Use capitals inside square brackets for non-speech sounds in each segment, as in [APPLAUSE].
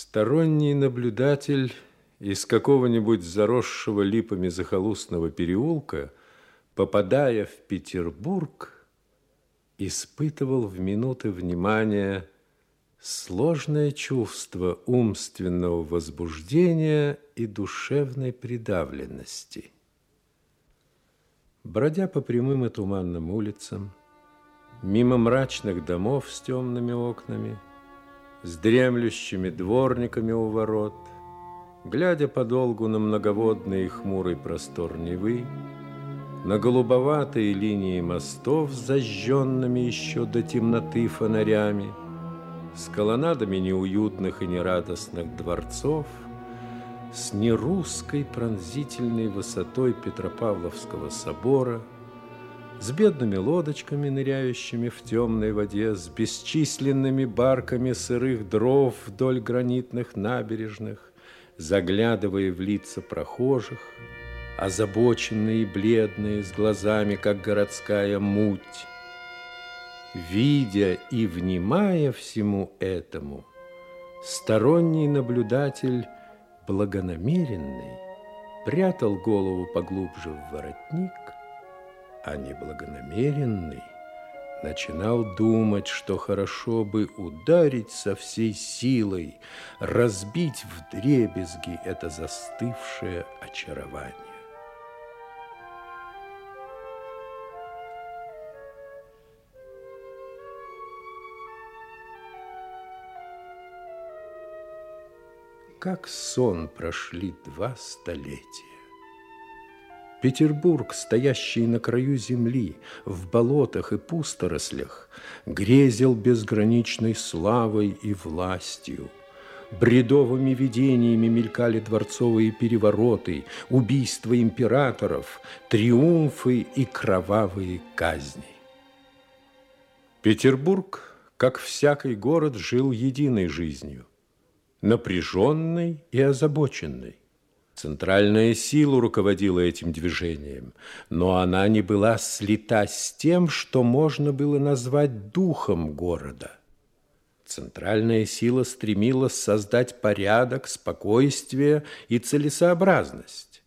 Сторонний наблюдатель из какого-нибудь заросшего липами захолустного переулка, попадая в Петербург, испытывал в минуты внимания сложное чувство умственного возбуждения и душевной придавленности. Бродя по прямым и туманным улицам, мимо мрачных домов с темными окнами, с дремлющими дворниками у ворот, глядя подолгу на многоводный и хмурый простор Невы, на голубоватые линии мостов зажженными еще до темноты фонарями, с колоннадами неуютных и нерадостных дворцов, с нерусской пронзительной высотой Петропавловского собора – с бедными лодочками, ныряющими в темной воде, с бесчисленными барками сырых дров вдоль гранитных набережных, заглядывая в лица прохожих, озабоченные и бледные, с глазами, как городская муть. Видя и внимая всему этому, сторонний наблюдатель, благонамеренный, прятал голову поглубже в воротник – а неблагонамеренный начинал думать, что хорошо бы ударить со всей силой, разбить в дребезги это застывшее очарование. Как сон прошли два столетия. Петербург, стоящий на краю земли, в болотах и пусторослях, грезил безграничной славой и властью. Бредовыми видениями мелькали дворцовые перевороты, убийства императоров, триумфы и кровавые казни. Петербург, как всякий город, жил единой жизнью, напряженной и озабоченной. Центральная сила руководила этим движением, но она не была слита с тем, что можно было назвать духом города. Центральная сила стремилась создать порядок, спокойствие и целесообразность.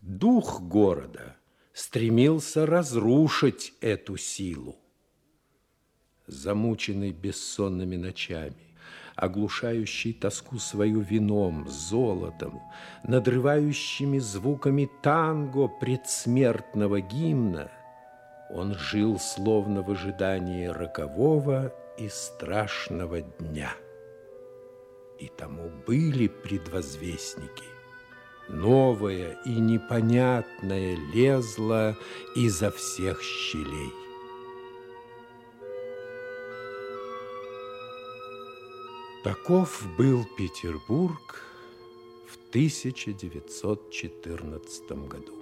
Дух города стремился разрушить эту силу. Замученный бессонными ночами, оглушающий тоску свою вином, золотом, надрывающими звуками танго предсмертного гимна, он жил словно в ожидании рокового и страшного дня. И тому были предвозвестники. Новое и непонятное лезло изо всех щелей. Таков был Петербург в 1914 году.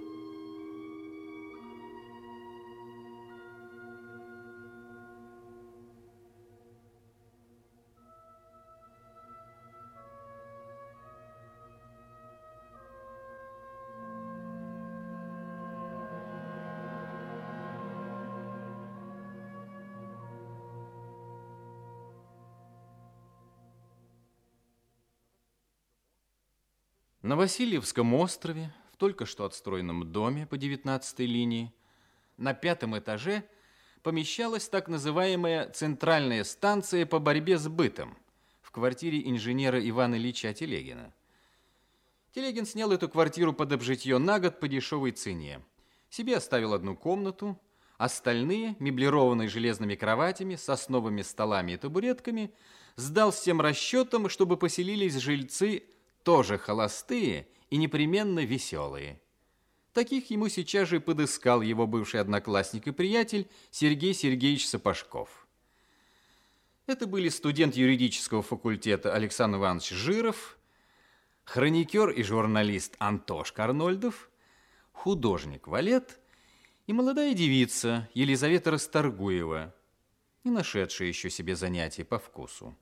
На Васильевском острове, в только что отстроенном доме по 19 линии, на пятом этаже помещалась так называемая центральная станция по борьбе с бытом в квартире инженера Ивана Ильича Телегина. Телегин снял эту квартиру под обжитье на год по дешевой цене. Себе оставил одну комнату, остальные, меблированные железными кроватями, сосновыми столами и табуретками, сдал всем расчетам, чтобы поселились жильцы тоже холостые и непременно веселые. Таких ему сейчас же подыскал его бывший одноклассник и приятель Сергей Сергеевич Сапожков. Это были студент юридического факультета Александр Иванович Жиров, хроникер и журналист Антош Карнольдов, художник Валет и молодая девица Елизавета Расторгуева, не нашедшая еще себе занятия по вкусу.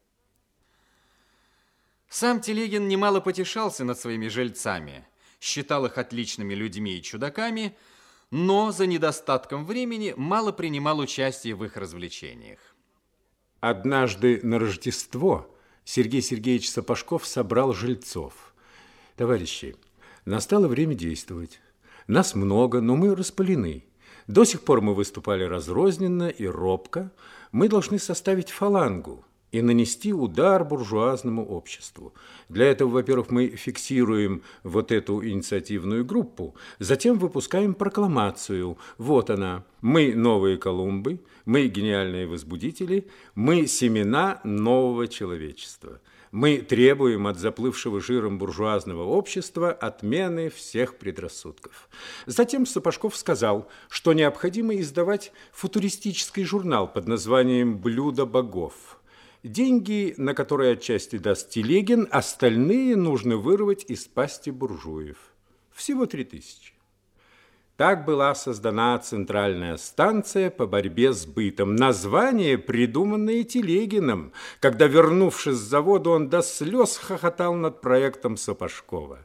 Сам Телегин немало потешался над своими жильцами, считал их отличными людьми и чудаками, но за недостатком времени мало принимал участие в их развлечениях. Однажды на Рождество Сергей Сергеевич Сапожков собрал жильцов. Товарищи, настало время действовать. Нас много, но мы распылены. До сих пор мы выступали разрозненно и робко. Мы должны составить фалангу и нанести удар буржуазному обществу. Для этого, во-первых, мы фиксируем вот эту инициативную группу, затем выпускаем прокламацию. Вот она. Мы новые Колумбы, мы гениальные возбудители, мы семена нового человечества. Мы требуем от заплывшего жиром буржуазного общества отмены всех предрассудков. Затем Сапожков сказал, что необходимо издавать футуристический журнал под названием «Блюдо богов». Деньги, на которые отчасти даст Телегин, остальные нужно вырвать из пасти буржуев. Всего три тысячи. Так была создана центральная станция по борьбе с бытом. Название, придуманное Телегиным, когда, вернувшись с завода, он до слез хохотал над проектом Сапожкова.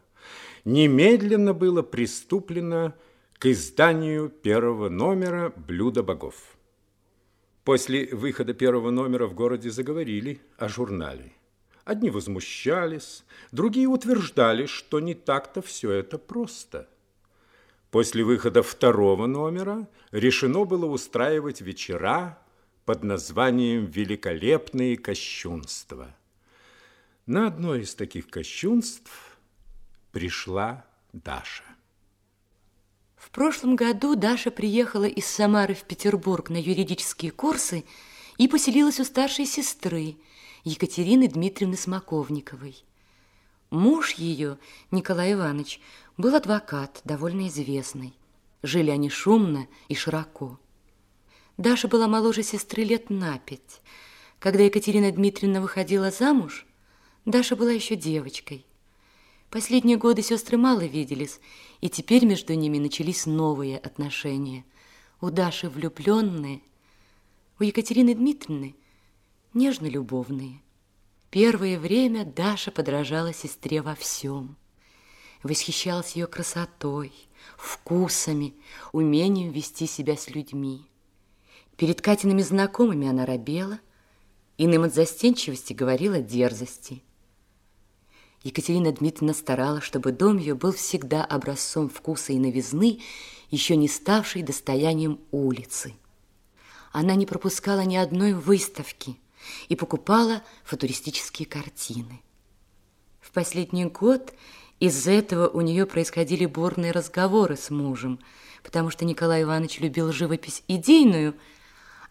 Немедленно было приступлено к изданию первого номера «Блюдо богов». После выхода первого номера в городе заговорили о журнале. Одни возмущались, другие утверждали, что не так-то все это просто – После выхода второго номера решено было устраивать вечера под названием «Великолепные кощунства». На одно из таких кощунств пришла Даша. В прошлом году Даша приехала из Самары в Петербург на юридические курсы и поселилась у старшей сестры Екатерины Дмитриевны Смоковниковой. Муж ее, Николай Иванович, был адвокат, довольно известный. Жили они шумно и широко. Даша была моложе сестры лет на пять. Когда Екатерина Дмитриевна выходила замуж, Даша была еще девочкой. Последние годы сестры мало виделись, и теперь между ними начались новые отношения. У Даши влюбленные, у Екатерины Дмитриевны нежно-любовные. Первое время Даша подражала сестре во всем. Восхищалась ее красотой, вкусами, умением вести себя с людьми. Перед Катиными знакомыми она робела, иным от застенчивости говорила дерзости. Екатерина Дмитриевна старалась, чтобы дом ее был всегда образцом вкуса и новизны, еще не ставшей достоянием улицы. Она не пропускала ни одной выставки – и покупала футуристические картины. В последний год из-за этого у нее происходили бурные разговоры с мужем, потому что Николай Иванович любил живопись идейную,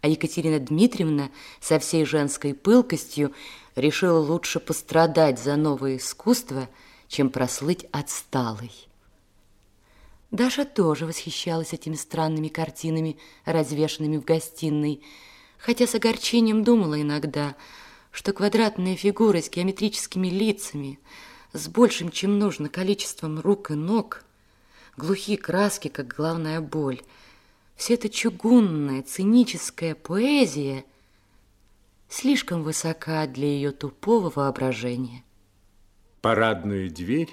а Екатерина Дмитриевна со всей женской пылкостью решила лучше пострадать за новое искусство, чем прослыть отсталой. Даша тоже восхищалась этими странными картинами, развешанными в гостиной, хотя с огорчением думала иногда, что квадратные фигуры с геометрическими лицами, с большим, чем нужно, количеством рук и ног, глухие краски, как главная боль, вся эта чугунная, циническая поэзия слишком высока для ее тупого воображения. Парадную дверь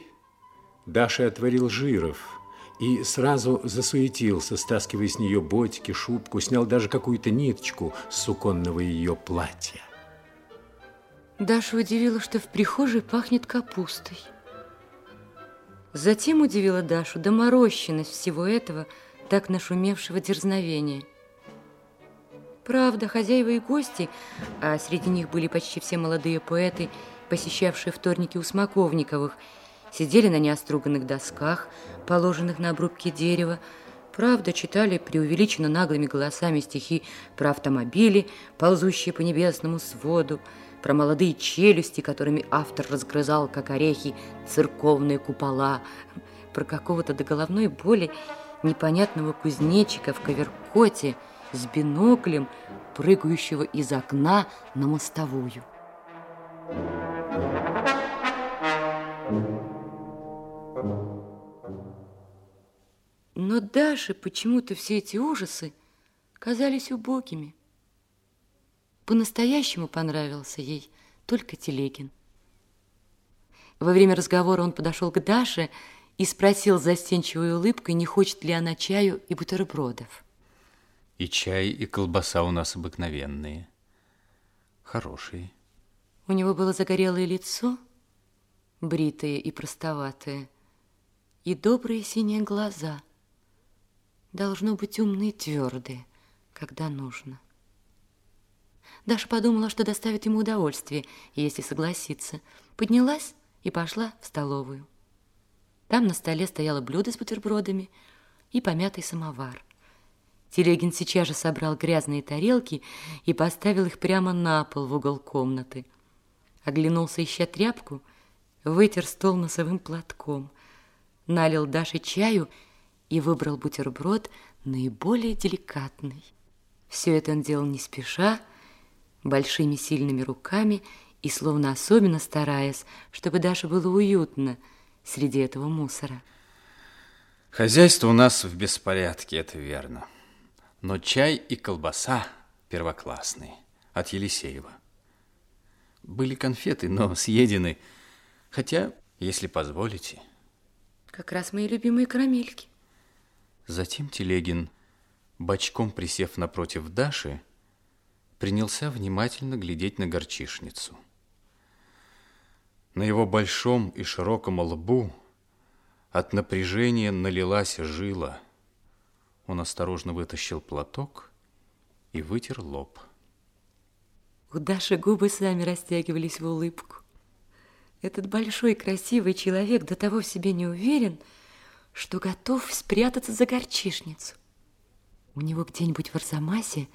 Даша отворил Жиров – и сразу засуетился, стаскивая с нее ботики, шубку, снял даже какую-то ниточку с суконного ее платья. Даша удивила, что в прихожей пахнет капустой. Затем удивила Дашу доморощенность всего этого, так нашумевшего дерзновения. Правда, хозяева и гости, а среди них были почти все молодые поэты, посещавшие вторники у Смоковниковых – сидели на неоструганных досках, положенных на обрубки дерева, правда, читали преувеличенно наглыми голосами стихи про автомобили, ползущие по небесному своду, про молодые челюсти, которыми автор разгрызал, как орехи, церковные купола, про какого-то до головной боли непонятного кузнечика в коверкоте с биноклем, прыгающего из окна на мостовую. Но Даше почему-то все эти ужасы казались убогими. По-настоящему понравился ей только Телегин. Во время разговора он подошел к Даше и спросил застенчивой улыбкой, не хочет ли она чаю и бутербродов. И чай, и колбаса у нас обыкновенные. Хорошие. У него было загорелое лицо, бритое и простоватое, и добрые синие глаза. Должно быть умные и твердые, когда нужно. Даша подумала, что доставит ему удовольствие, если согласится. Поднялась и пошла в столовую. Там на столе стояло блюдо с бутербродами и помятый самовар. Телегин сейчас же собрал грязные тарелки и поставил их прямо на пол в угол комнаты. Оглянулся, ища тряпку, вытер стол носовым платком, налил Даше чаю и выбрал бутерброд наиболее деликатный. Все это он делал не спеша, большими сильными руками и словно особенно стараясь, чтобы Даше было уютно среди этого мусора. Хозяйство у нас в беспорядке, это верно. Но чай и колбаса первоклассные от Елисеева. Были конфеты, но съедены. Хотя, если позволите... Как раз мои любимые карамельки. Затем Телегин, бочком присев напротив Даши, принялся внимательно глядеть на горчишницу. На его большом и широком лбу от напряжения налилась жила. Он осторожно вытащил платок и вытер лоб. У Даши губы сами растягивались в улыбку. Этот большой красивый человек до того в себе не уверен, что готов спрятаться за горчишницу. У него где-нибудь в Арзамасе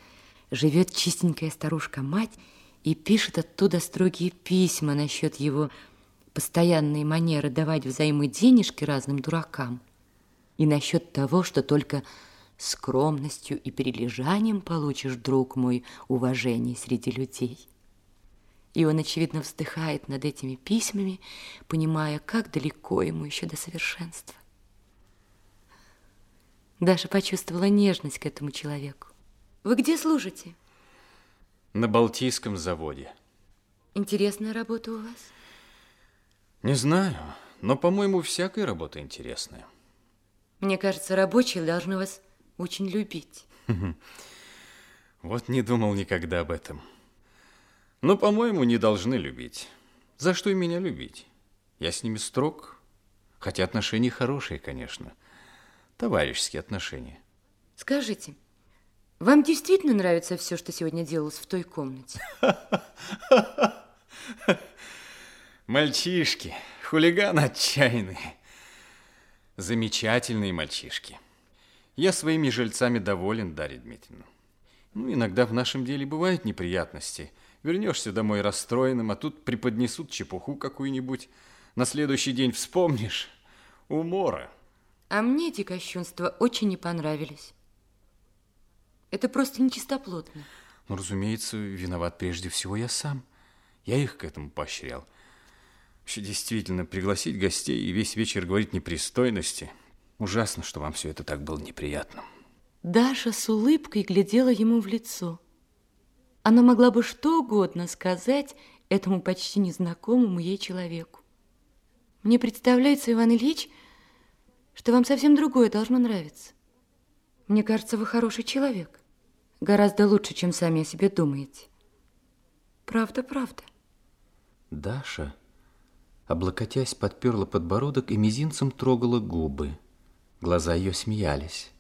живет чистенькая старушка-мать и пишет оттуда строгие письма насчет его постоянной манеры давать взаймы денежки разным дуракам и насчет того, что только скромностью и перележанием получишь, друг мой, уважение среди людей. И он, очевидно, вздыхает над этими письмами, понимая, как далеко ему еще до совершенства. Даша почувствовала нежность к этому человеку. Вы где служите? На Балтийском заводе. Интересная работа у вас? Не знаю, но, по-моему, всякая работа интересная. Мне кажется, рабочие должны вас очень любить. [LAUGHS] Вот не думал никогда об этом. Но, по-моему, не должны любить. За что и меня любить? Я с ними строг, хотя отношения хорошие, конечно. Товарищеские отношения. Скажите, вам действительно нравится все, что сегодня делалось в той комнате? [LAUGHS] Мальчишки, хулиган отчаянный. Замечательные мальчишки. Я своими жильцами доволен, Дарья Дмитриевна. Ну, иногда в нашем деле бывают неприятности. Вернешься домой расстроенным, а тут преподнесут чепуху какую-нибудь. На следующий день вспомнишь. Умора. А мне эти кощунства очень не понравились. Это просто нечистоплотно. Ну, разумеется, виноват прежде всего я сам. Я их к этому поощрял. Вообще, действительно, пригласить гостей и весь вечер говорить непристойности. Ужасно, что вам все это так было неприятно. Даша с улыбкой глядела ему в лицо. Она могла бы что угодно сказать этому почти незнакомому ей человеку. Мне представляется, Иван Ильич, что вам совсем другое должно нравиться. Мне кажется, вы хороший человек. Гораздо лучше, чем сами о себе думаете. Правда, правда. Даша, облокотясь, подперла подбородок и мизинцем трогала губы. Глаза ее смеялись.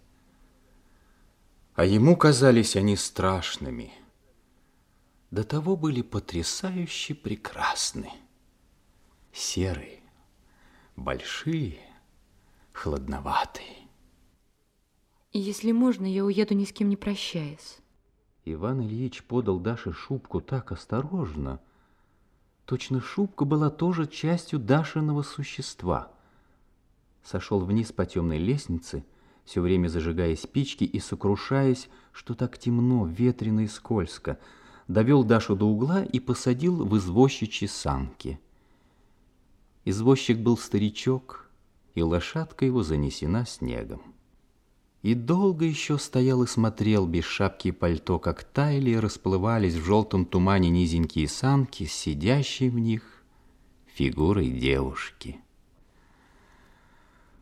А ему казались они страшными. До того были потрясающе прекрасны. Серые, большие, хладноватые. Если можно, я уеду ни с кем не прощаясь. Иван Ильич подал Даше шубку так осторожно. Точно шубка была тоже частью Дашиного существа. Сошел вниз по темной лестнице, все время зажигая спички и сокрушаясь, что так темно, ветрено и скользко, довел Дашу до угла и посадил в извозчичьи санки. Извозчик был старичок, и лошадка его занесена снегом. И долго еще стоял и смотрел без шапки и пальто, как таяли и расплывались в желтом тумане низенькие санки, сидящие в них фигурой девушки.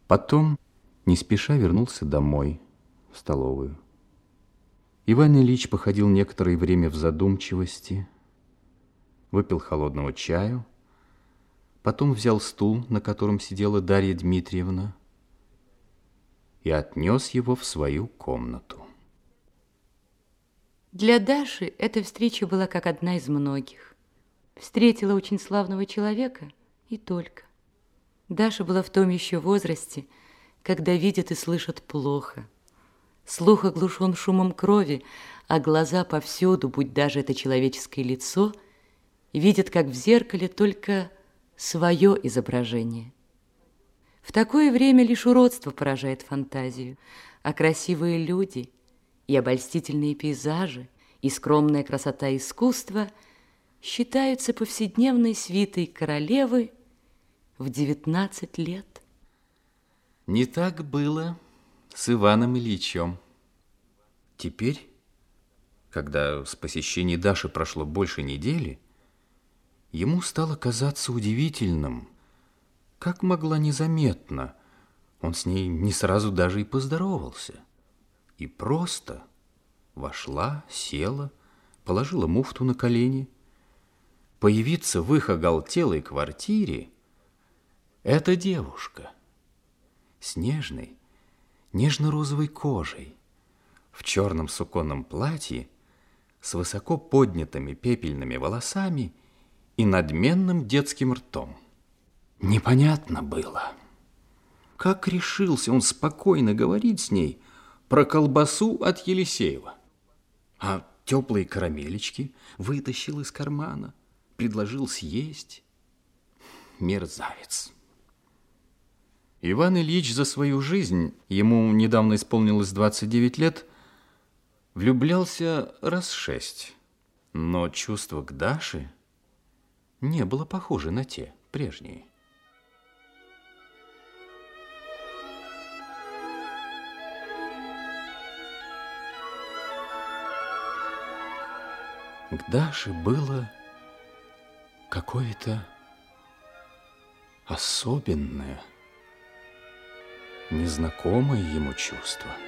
Потом, не спеша, вернулся домой, в столовую. Иван Ильич походил некоторое время в задумчивости, выпил холодного чаю, потом взял стул, на котором сидела Дарья Дмитриевна, и отнес его в свою комнату. Для Даши эта встреча была как одна из многих. Встретила очень славного человека и только. Даша была в том еще возрасте, когда видят и слышат плохо. Слух оглушен шумом крови, а глаза повсюду, будь даже это человеческое лицо, видят, как в зеркале, только свое изображение. В такое время лишь уродство поражает фантазию, а красивые люди и обольстительные пейзажи, и скромная красота искусства считаются повседневной свитой королевы в 19 лет. Не так было с Иваном Ильичем. Теперь, когда с посещений Даши прошло больше недели, Ему стало казаться удивительным, как могла незаметно. Он с ней не сразу даже и поздоровался. И просто вошла, села, положила муфту на колени. Появиться в их оголтелой квартире эта девушка с нежной, нежно-розовой кожей, в черном суконном платье, с высоко поднятыми пепельными волосами и надменным детским ртом. Непонятно было, как решился он спокойно говорить с ней про колбасу от Елисеева. А теплые карамелечки вытащил из кармана, предложил съесть. Мерзавец. Иван Ильич за свою жизнь, ему недавно исполнилось 29 лет, влюблялся раз шесть. Но чувство к Даше не было похоже на те прежние. К Даше было какое-то особенное, незнакомое ему чувство –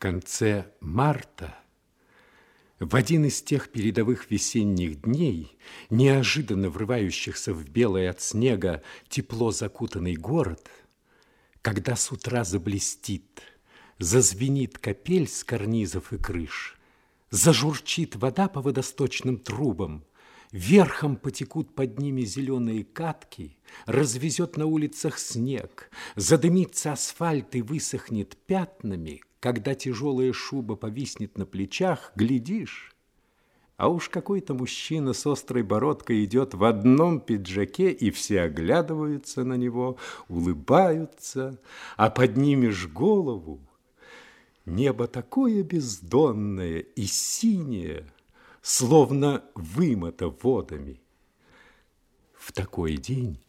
конце марта, в один из тех передовых весенних дней, неожиданно врывающихся в белый от снега тепло закутанный город, когда с утра заблестит, зазвенит капель с карнизов и крыш, зажурчит вода по водосточным трубам, Верхом потекут под ними зеленые катки, развезет на улицах снег, задымится асфальт и высохнет пятнами, когда тяжелая шуба повиснет на плечах, глядишь, а уж какой-то мужчина с острой бородкой идет в одном пиджаке, и все оглядываются на него, улыбаются, а поднимешь голову. Небо такое бездонное и синее, словно вымото водами. В такой день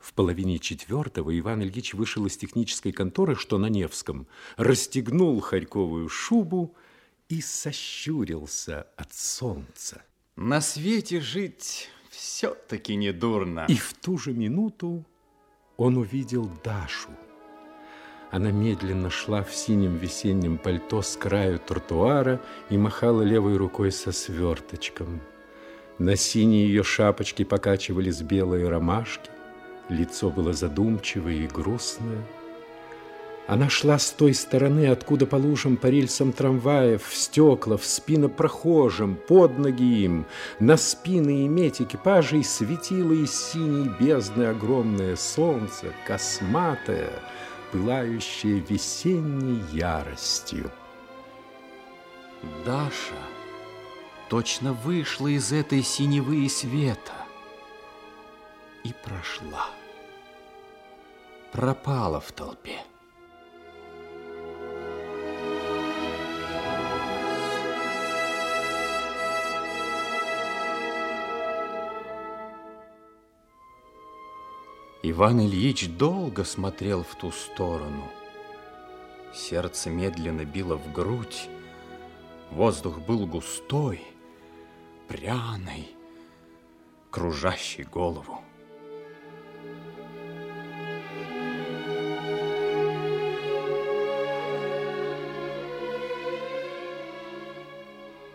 в половине четвертого Иван Ильич вышел из технической конторы, что на Невском, расстегнул харьковую шубу и сощурился от солнца. На свете жить все-таки не дурно. И в ту же минуту он увидел Дашу. Она медленно шла в синем весеннем пальто с краю тротуара и махала левой рукой со сверточком. На синей ее шапочке покачивались белые ромашки. Лицо было задумчивое и грустное. Она шла с той стороны, откуда по лужам, по рельсам трамваев, в стекла, в спины прохожим, под ноги им, на спины и медь экипажей светило из синей бездны огромное солнце, косматое, пылающее весенней яростью. Даша точно вышла из этой синевы и света и прошла пропала в толпе. Иван Ильич долго смотрел в ту сторону. Сердце медленно било в грудь. Воздух был густой, пряный, кружащий голову.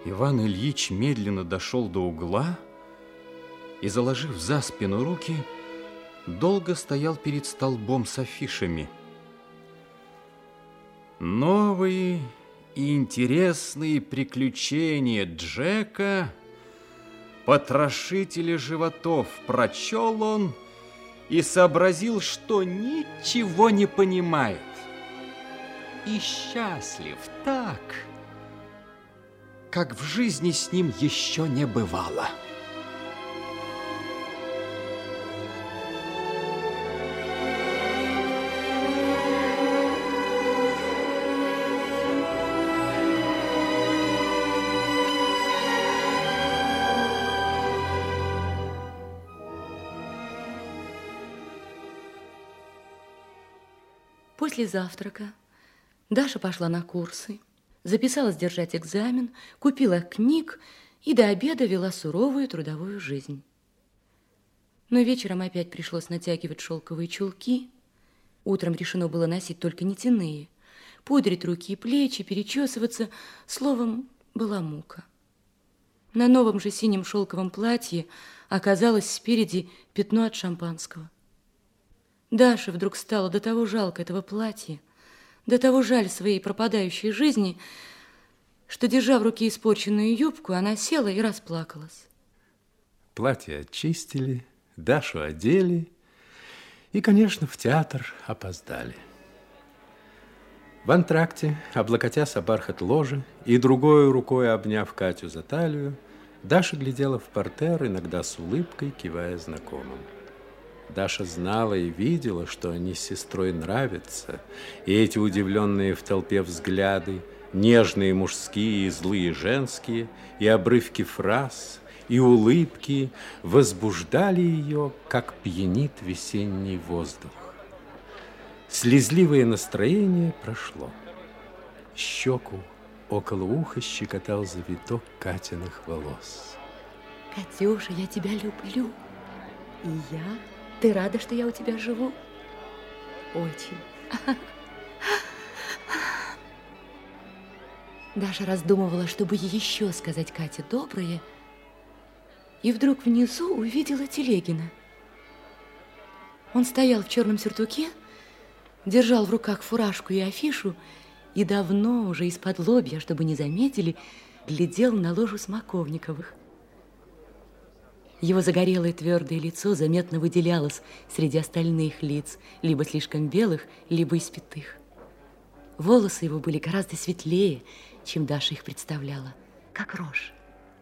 Иван Ильич медленно дошел до угла и, заложив за спину руки, долго стоял перед столбом с афишами. Новые и интересные приключения Джека, потрошителя животов, прочел он и сообразил, что ничего не понимает. И счастлив так, как в жизни с ним еще не бывало. После завтрака Даша пошла на курсы, записалась держать экзамен, купила книг и до обеда вела суровую трудовую жизнь. Но вечером опять пришлось натягивать шелковые чулки. Утром решено было носить только нитяные, пудрить руки и плечи, перечесываться. Словом, была мука. На новом же синем шелковом платье оказалось спереди пятно от шампанского. Даше вдруг стало до того жалко этого платья, до того жаль своей пропадающей жизни, что, держа в руке испорченную юбку, она села и расплакалась. Платье очистили, Дашу одели и, конечно, в театр опоздали. В антракте, облокотясь о бархат ложи и другой рукой обняв Катю за талию, Даша глядела в портер, иногда с улыбкой, кивая знакомым. Даша знала и видела, что они с сестрой нравятся, и эти удивленные в толпе взгляды, нежные мужские и злые женские, и обрывки фраз, и улыбки возбуждали ее, как пьянит весенний воздух. Слезливое настроение прошло. Щеку около уха щекотал завиток Катиных волос. Катюша, я тебя люблю. И я ты рада, что я у тебя живу? Очень. Даша раздумывала, чтобы еще сказать Кате доброе, и вдруг внизу увидела Телегина. Он стоял в черном сюртуке, держал в руках фуражку и афишу, и давно уже из-под лобья, чтобы не заметили, глядел на ложу Смоковниковых. Его загорелое твердое лицо заметно выделялось среди остальных лиц, либо слишком белых, либо испитых. Волосы его были гораздо светлее, чем Даша их представляла, как рожь.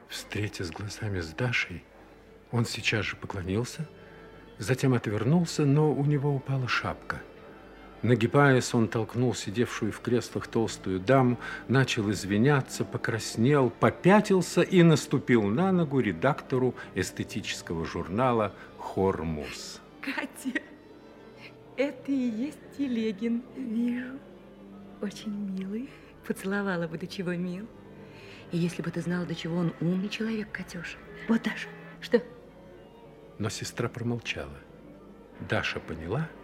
Встретясь глазами с Дашей, он сейчас же поклонился, затем отвернулся, но у него упала шапка – Нагибаясь, он толкнул сидевшую в креслах толстую даму, начал извиняться, покраснел, попятился и наступил на ногу редактору эстетического журнала «Хормус». Катя, это и есть Телегин. Вижу. Очень милый. Поцеловала бы, до чего мил. И если бы ты знала, до чего он умный человек, Катюша. Вот, Даша, что? Но сестра промолчала. Даша поняла –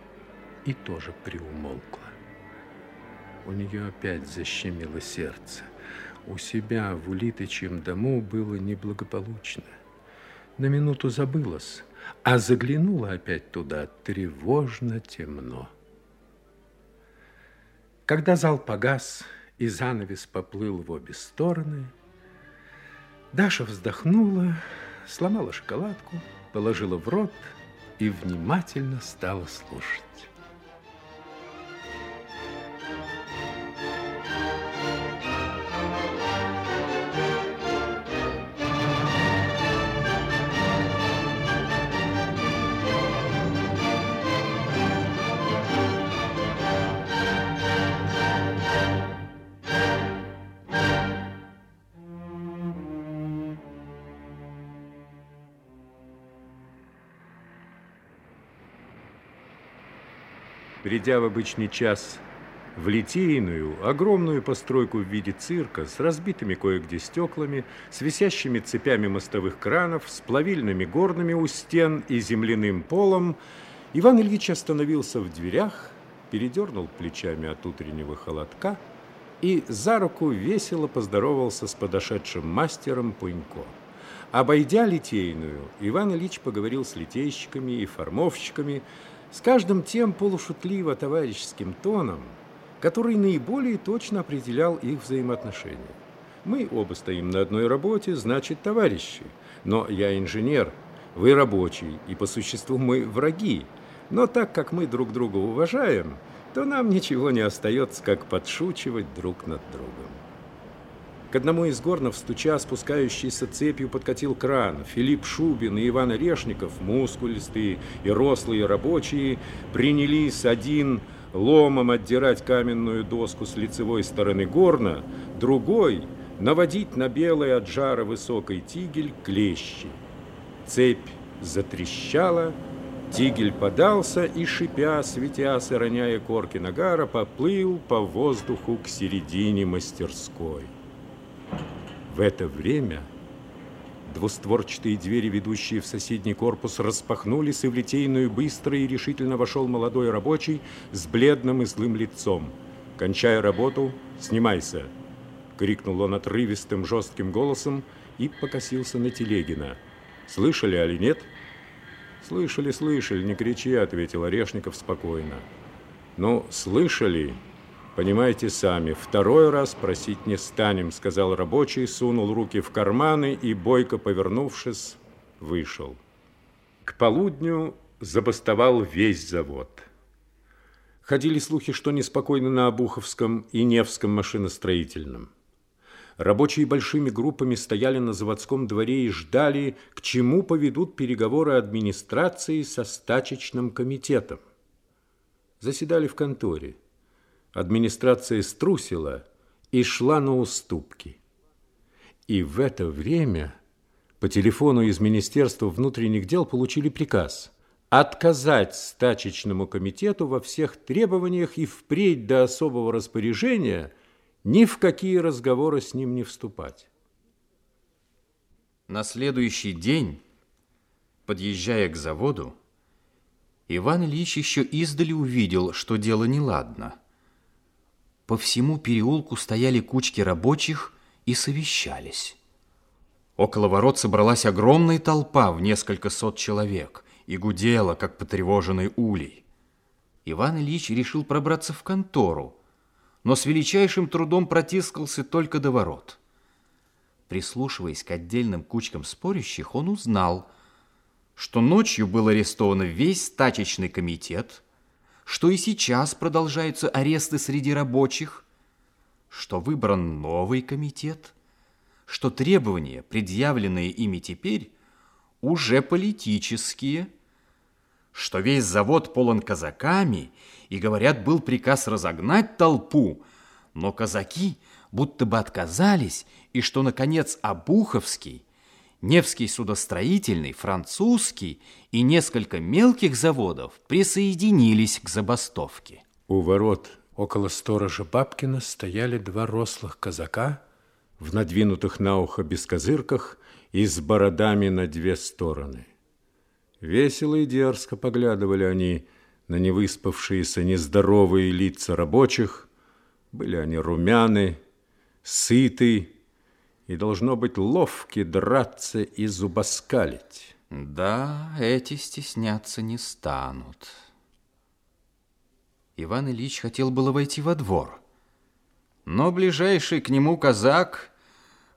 и тоже приумолкла. У нее опять защемило сердце. У себя в улиточьем дому было неблагополучно. На минуту забылась, а заглянула опять туда тревожно темно. Когда зал погас и занавес поплыл в обе стороны, Даша вздохнула, сломала шоколадку, положила в рот и внимательно стала слушать. Придя в обычный час в Литейную, огромную постройку в виде цирка с разбитыми кое-где стеклами, с висящими цепями мостовых кранов, с плавильными горными у стен и земляным полом, Иван Ильич остановился в дверях, передернул плечами от утреннего холодка и за руку весело поздоровался с подошедшим мастером Пунько. Обойдя Литейную, Иван Ильич поговорил с литейщиками и формовщиками, с каждым тем полушутливо-товарищеским тоном, который наиболее точно определял их взаимоотношения. Мы оба стоим на одной работе, значит, товарищи. Но я инженер, вы рабочий, и по существу мы враги. Но так как мы друг друга уважаем, то нам ничего не остается, как подшучивать друг над другом. К одному из горнов, стуча спускающейся цепью, подкатил кран. Филипп Шубин и Иван Орешников, мускулистые и рослые рабочие, принялись один ломом отдирать каменную доску с лицевой стороны горна, другой — наводить на белый от жара высокий тигель клещи. Цепь затрещала, тигель подался и, шипя, светясь и роняя корки нагара, поплыл по воздуху к середине мастерской. В это время двустворчатые двери, ведущие в соседний корпус, распахнулись, и в литейную быстро и решительно вошел молодой рабочий с бледным и злым лицом. «Кончая работу, снимайся!» — крикнул он отрывистым жестким голосом и покосился на Телегина. «Слышали, али нет?» «Слышали, слышали, не кричи», — ответил Орешников спокойно. «Ну, слышали?» Понимаете сами, второй раз просить не станем, сказал рабочий, сунул руки в карманы и, бойко повернувшись, вышел. К полудню забастовал весь завод. Ходили слухи, что неспокойно на Обуховском и Невском машиностроительном. Рабочие большими группами стояли на заводском дворе и ждали, к чему поведут переговоры администрации со стачечным комитетом. Заседали в конторе администрация струсила и шла на уступки. И в это время по телефону из Министерства внутренних дел получили приказ отказать стачечному комитету во всех требованиях и впредь до особого распоряжения ни в какие разговоры с ним не вступать. На следующий день, подъезжая к заводу, Иван Ильич еще издали увидел, что дело неладно – по всему переулку стояли кучки рабочих и совещались. Около ворот собралась огромная толпа в несколько сот человек и гудела, как потревоженный улей. Иван Ильич решил пробраться в контору, но с величайшим трудом протискался только до ворот. Прислушиваясь к отдельным кучкам спорящих, он узнал, что ночью был арестован весь стачечный комитет – что и сейчас продолжаются аресты среди рабочих, что выбран новый комитет, что требования, предъявленные ими теперь, уже политические, что весь завод полон казаками, и, говорят, был приказ разогнать толпу, но казаки будто бы отказались, и что, наконец, Обуховский Невский судостроительный, французский и несколько мелких заводов присоединились к забастовке. У ворот около сторожа Бабкина стояли два рослых казака в надвинутых на ухо бескозырках и с бородами на две стороны. Весело и дерзко поглядывали они на невыспавшиеся нездоровые лица рабочих. Были они румяны, сытые, и должно быть ловки драться и зубоскалить. Да, эти стесняться не станут. Иван Ильич хотел было войти во двор, но ближайший к нему казак,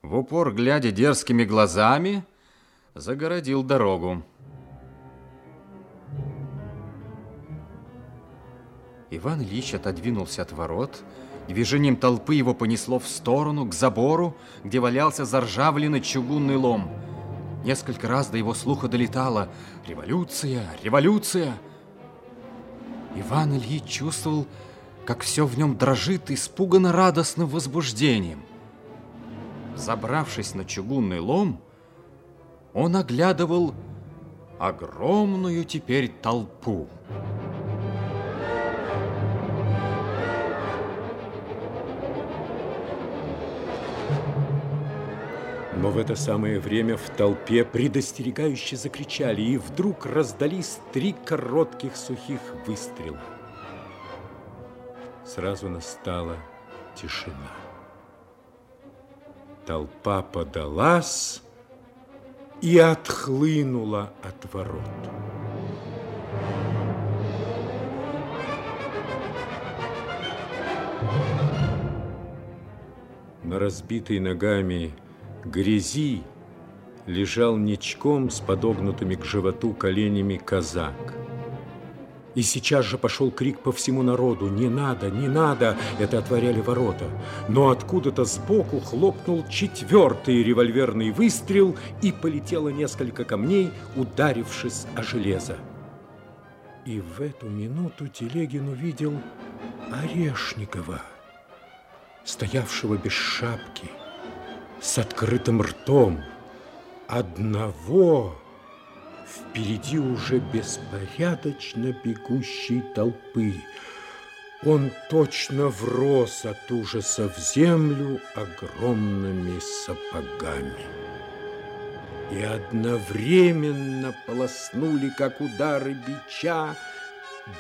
в упор глядя дерзкими глазами, загородил дорогу. Иван Ильич отодвинулся от ворот Движением толпы его понесло в сторону, к забору, где валялся заржавленный чугунный лом. Несколько раз до его слуха долетало «Революция! Революция!» Иван Ильич чувствовал, как все в нем дрожит испуганно радостным возбуждением. Забравшись на чугунный лом, он оглядывал огромную теперь толпу. Но в это самое время в толпе предостерегающе закричали, и вдруг раздались три коротких сухих выстрела. Сразу настала тишина. Толпа подалась и отхлынула от ворот. На разбитой ногами грязи лежал ничком с подогнутыми к животу коленями казак. И сейчас же пошел крик по всему народу «Не надо, не надо!» Это отворяли ворота. Но откуда-то сбоку хлопнул четвертый револьверный выстрел и полетело несколько камней, ударившись о железо. И в эту минуту Телегин увидел Орешникова, стоявшего без шапки, с открытым ртом, одного впереди уже беспорядочно бегущей толпы. Он точно врос от ужаса в землю огромными сапогами. И одновременно полоснули, как удары бича,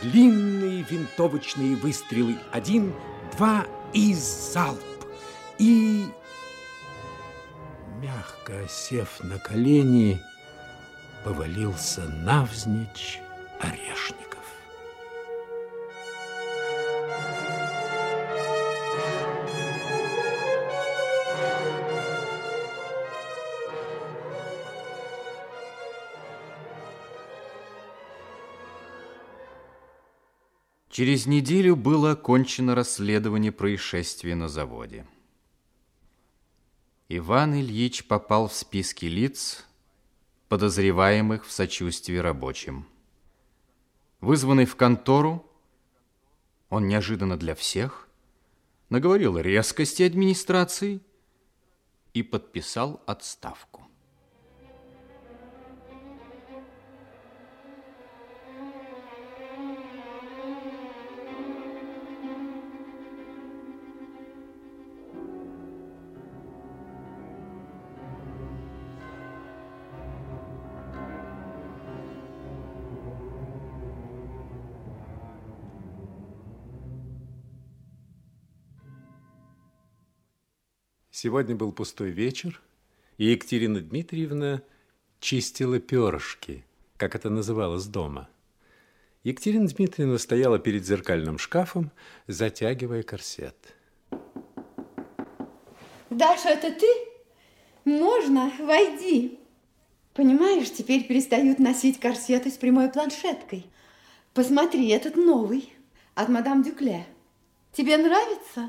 длинные винтовочные выстрелы. Один, два и залп. И мягко осев на колени, повалился навзничь Орешников. Через неделю было окончено расследование происшествия на заводе. Иван Ильич попал в списки лиц, подозреваемых в сочувствии рабочим. Вызванный в контору, он неожиданно для всех наговорил резкости администрации и подписал отставку. Сегодня был пустой вечер, и Екатерина Дмитриевна чистила перышки, как это называлось дома. Екатерина Дмитриевна стояла перед зеркальным шкафом, затягивая корсет. Даша, это ты? Можно? Войди. Понимаешь, теперь перестают носить корсеты с прямой планшеткой. Посмотри, этот новый, от мадам Дюкле. Тебе нравится?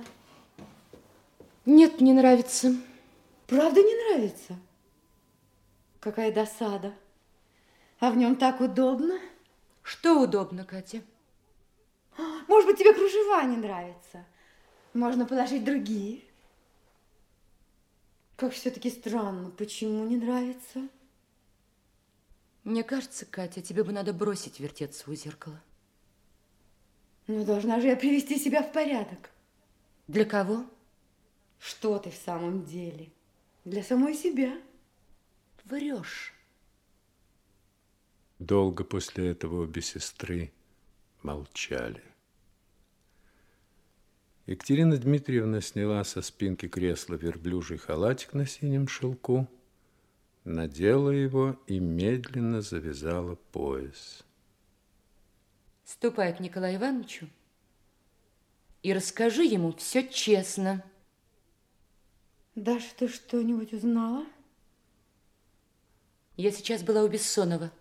Нет, не нравится. Правда не нравится? Какая досада. А в нем так удобно. Что удобно, Катя? Может быть, тебе кружева не нравятся? Можно положить другие. Как все-таки странно, почему не нравится? Мне кажется, Катя, тебе бы надо бросить вертеться у зеркала. Ну, должна же я привести себя в порядок. Для кого? Что ты в самом деле? Для самой себя. Врешь. Долго после этого обе сестры молчали. Екатерина Дмитриевна сняла со спинки кресла верблюжий халатик на синем шелку, надела его и медленно завязала пояс. Ступай к Николаю Ивановичу и расскажи ему все честно. Даша, ты что-нибудь узнала? Я сейчас была у Бессонова.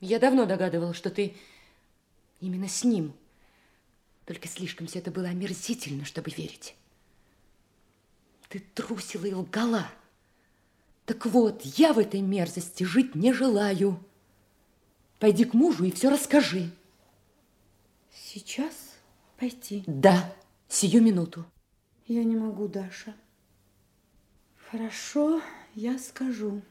Я давно догадывала, что ты именно с ним. Только слишком все это было омерзительно, чтобы верить. Ты трусила и лгала. Так вот, я в этой мерзости жить не желаю. Пойди к мужу и все расскажи. Сейчас пойти? Да, сию минуту. Я не могу, Даша. Хорошо, я скажу.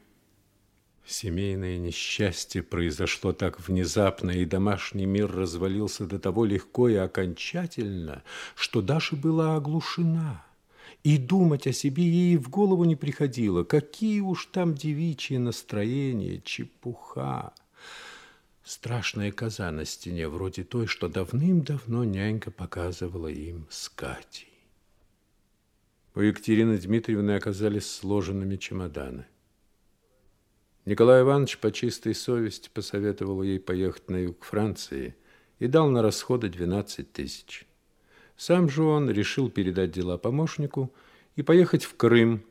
Семейное несчастье произошло так внезапно, и домашний мир развалился до того легко и окончательно, что Даша была оглушена. И думать о себе ей в голову не приходило. Какие уж там девичьи настроения, чепуха. Страшная коза на стене, вроде той, что давным-давно нянька показывала им с Катей. У Екатерины Дмитриевны оказались сложенными чемоданы. Николай Иванович по чистой совести посоветовал ей поехать на юг Франции и дал на расходы 12 тысяч. Сам же он решил передать дела помощнику и поехать в Крым,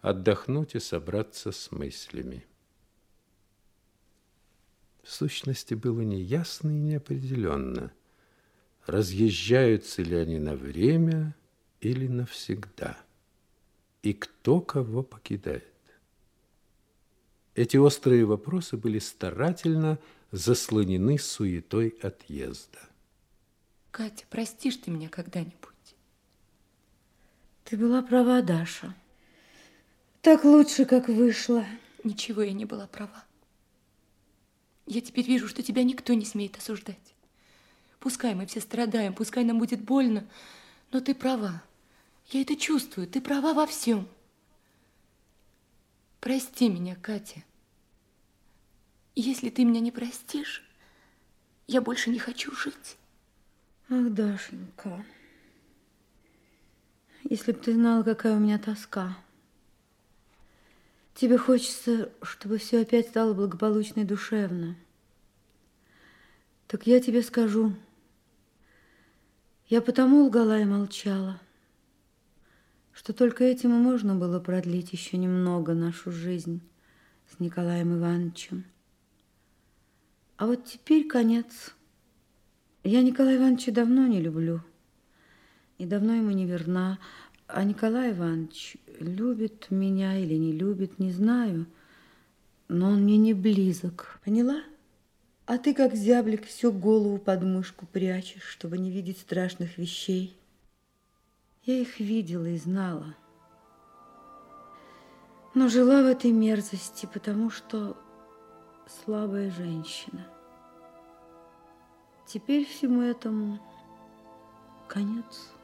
отдохнуть и собраться с мыслями. В сущности, было неясно и неопределенно, разъезжаются ли они на время или навсегда, и кто кого покидает. Эти острые вопросы были старательно заслонены суетой отъезда. Катя, простишь ты меня когда-нибудь? Ты была права, Даша. Так лучше, как вышло. Ничего я не была права. Я теперь вижу, что тебя никто не смеет осуждать. Пускай мы все страдаем, пускай нам будет больно, но ты права. Я это чувствую, ты права во всем. Прости меня, Катя. Если ты меня не простишь, я больше не хочу жить. Ах, Дашенька, если бы ты знала, какая у меня тоска. Тебе хочется, чтобы все опять стало благополучно и душевно. Так я тебе скажу. Я потому лгала и молчала, что только этим и можно было продлить еще немного нашу жизнь с Николаем Ивановичем. А вот теперь конец. Я Николая Ивановича давно не люблю и давно ему не верна, а Николай Иванович любит меня или не любит, не знаю, но он мне не близок. Поняла? А ты, как зяблик, всю голову под мышку прячешь, чтобы не видеть страшных вещей. Я их видела и знала. Но жила в этой мерзости, потому что слабая женщина. Теперь всему этому конец.